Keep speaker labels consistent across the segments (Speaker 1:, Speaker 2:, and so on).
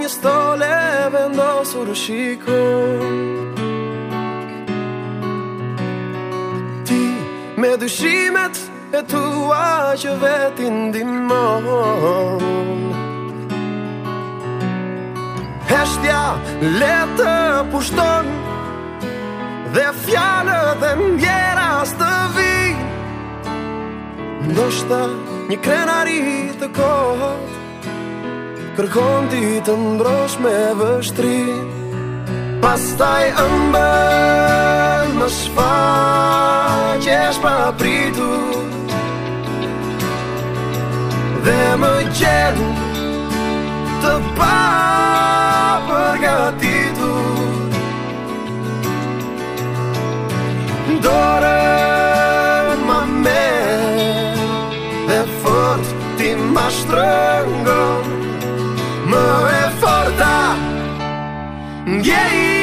Speaker 1: një stole vendosur u shiko Ti me dyshimet e tua që vetin dimon Heshtja letë pushton Dhe fjallë dhe mjera së vi Ndo shta një krenari të kohë Kërkon ti të mbrosh me vështri Pas taj ëmbën më shfa që është pa pritu Dhe më gjenë të pa përgatitu Dorën më me dhe fort ti më shtrëngon Mare forta, yeah.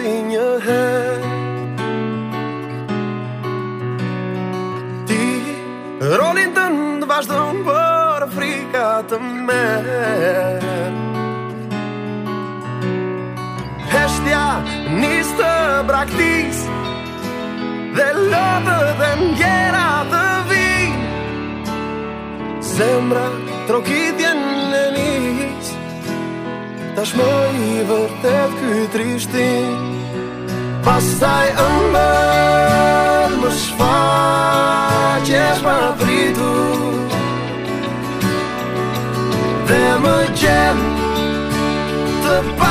Speaker 1: si një her Ti rolin të ndë vazhdojnë për frika të merë Heshtja njës të braktis Dhe lotë dhe njëra të vin Zemra trokitjen Dash më i vërtet ky trishti Pastaj ëmbër më shfaqesh më pritu
Speaker 2: Dhe më gjem të pa